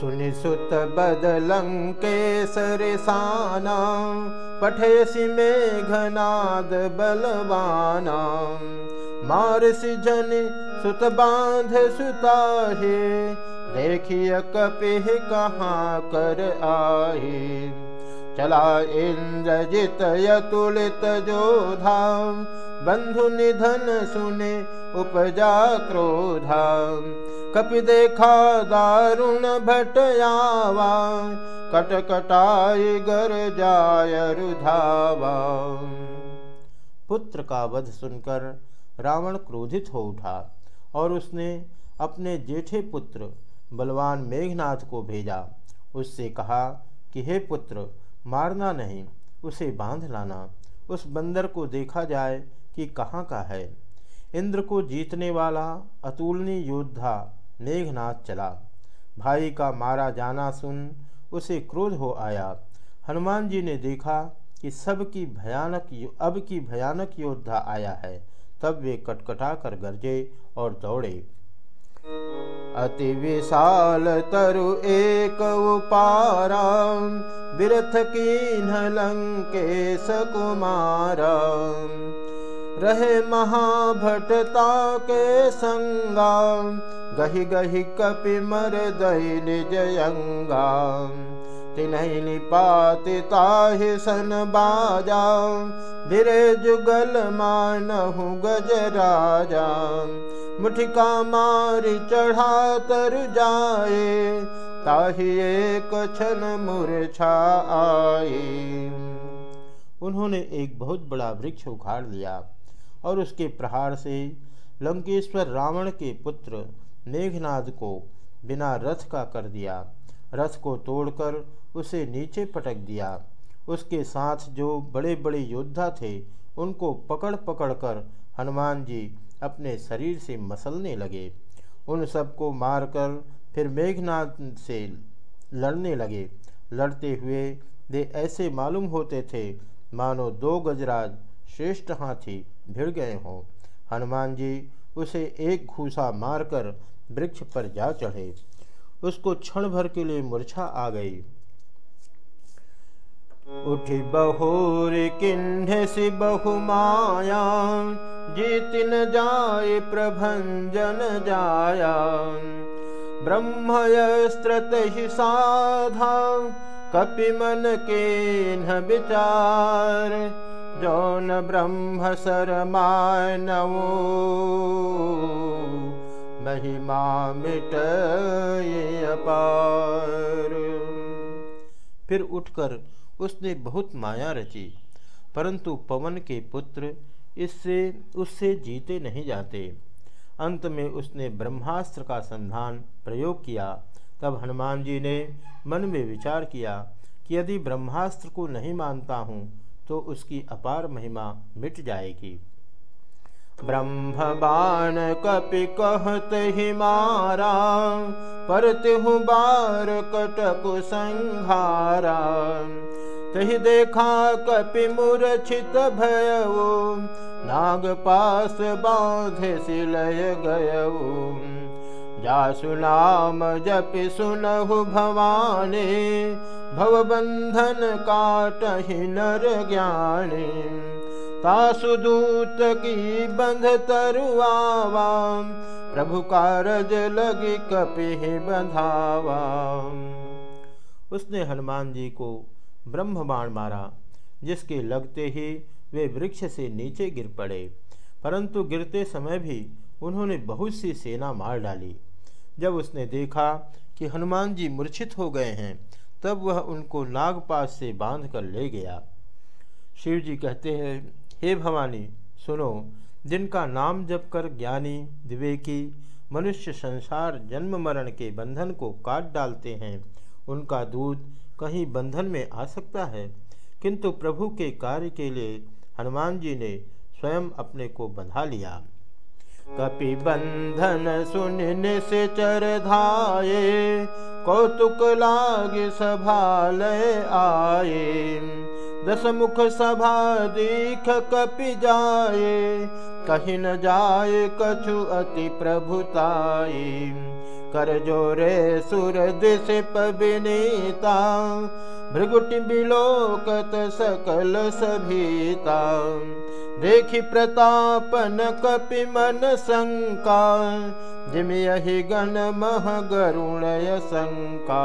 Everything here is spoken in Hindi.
सुनि सुत बदलङ्केसरिसाना पठयसि मेघनाद बलवाना। मारसि जनि सुत बाँध सुताहे, देखिय कपिह कहाँ कर आए चला इंद्रजित यतुलित जोधा बंधु निधन सुने उपजा क्रोधा कपि देखा दारुण भटयावा कटकटाई गर जाय रुधावा पुत्र का वध सुनकर रावण क्रोधित हो उठा और उसने अपने जेठे पुत्र बलवान मेघनाथ को भेजा। उससे कहा कि, हे पुत्र, मारना नहीं, उसे बाँध लाना। उस बंदर को देखा जाए कि कहाँ का है। इंद्र को जीतने वाला अतुलनीय योद्धा मेघनाथ चला। भाई का मारा जाना सुन उसे क्रोध हो आया। हनुमान जी ने देखा कि सब की भयानक अब की भयानक योद्धा आया है। तब वे कटकटा कर गरजे और दौड़े। अति विशाल तरु एक उपारा, बिरथ की लंकेश कुमारा। रहे महाभटता के संगा। गहि गहि कपि मर दई निज अंगा तिन्हि निपाति ताहि सन बाजा। बिरे जुगल मानहु गज राजा। मुठिका मारी चढ़ा तर जाए। ताहि एक क्षण मूर्छा आए। उन्होंने एक बहुत बड़ा वृक्ष उखाड़ लिया। और उसके प्रहार से लंकेश्वर रावण के पुत्र मेघनाद को बिना रथ का कर दिया। रथ को तोड़कर उसे नीचे पटक दिया। उसके साथ जो बड़े बड़े योद्धा थे, उनको पकड़ पकड़ कर हनुमान जी अपने शरीर से मसलने लगे। उन सबको मारकर फिर मेघनाथ से लड़ने लगे। लड़ते हुए वे ऐसे मालूम होते थे, मानो दो गजराज श्रेष्ठ हाथी भिड़ गए हों। हनुमान जी उसे एक घूसा मारकर वृक्ष पर जा चढ़े। उसको क्षण भर के लिए मूर्छा आ गई। उठी बहोर किन्ह सि बहु माया जीतिन जाय प्रभंजन जाया। ब्रह्मयस्त्रत ही साधा, कपि मन के न विचार। जौन ब्रह्म सर मानवो महिमा मिट अपार। फिर उठकर उसने बहुत माया रची, परंतु पवन के पुत्र इससे, उससे जीते नहीं जाते। अंत में उसने ब्रह्मास्त्र का संधान प्रयोग किया। तब हनुमान जी ने मन में विचार किया कि यदि ब्रह्मास्त्र को नहीं मानता हूँ तो उसकी अपार महिमा मिट जाएगी। ब्रह्म बाण कपि कहत ही मारा परतिहु बार कटकु संघारा तही देखा कपि मूर्छित भयऊ, नाग पास बांधे सिलय गयऊ। जासु नाम जप सुनहु भवानी भवबंधन काटहि नर ज्ञानी तासुदूत की बंध तरुआवा प्रभु कारज लगी कपि बंधावा। उसने हनुमान जी को ब्रह्म बाण मारा, जिसके लगते ही वे वृक्ष से नीचे गिर पड़े। परंतु गिरते समय भी उन्होंने बहुत सी सेना मार डाली। जब उसने देखा कि हनुमान जी मूर्छित हो गए हैं तब वह उनको नागपास से बाँध कर ले गया। शिव जी कहते हैं, हे भवानी, सुनो, जिनका नाम जप कर ज्ञानी, विवेकी, मनुष्य संसार, जन्म मरण के बंधन को काट डालते हैं, उनका दूध कहीं बंधन में आ सकता है। किंतु प्रभु के कार्य के लिए हनुमान जी ने स्वयं अपने को बंधा लिया। कपि बंधन सुन से चर धाये कौतुक लाग सभालय आए दस मुख सभा दीख कपि जाए कहीं न जाए कछु अति प्रभुताई कर जोरे सुर दिशिप विनीता भृगुटि बिलोकत सकल सभीता। देखि प्रतापन कपि मन शंका जिम यही गण मह गरुणय शंका